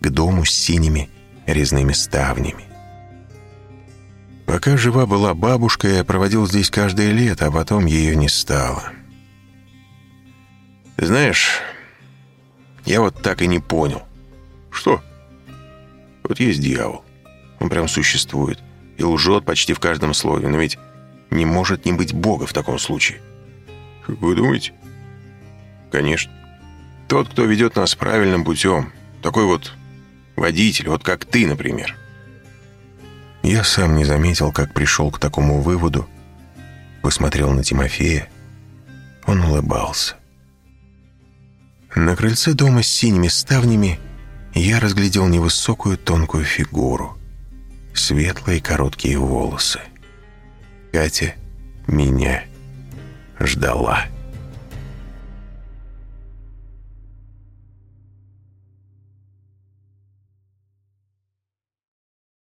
к дому с синими резными ставнями. Пока жива была бабушка, я проводил здесь каждое лето, а потом ее не стало. Знаешь, я вот так и не понял. Что? Вот есть дьявол. Он прям существует и лжет почти в каждом слове, но ведь не может не быть Бога в таком случае. Вы думаете? Конечно. Тот, кто ведет нас правильным путем. Такой вот водитель, вот как ты, например. Я сам не заметил, как пришел к такому выводу. Посмотрел на Тимофея. Он улыбался. На крыльце дома с синими ставнями я разглядел невысокую тонкую фигуру. Светлые короткие волосы. Катя меня ждала.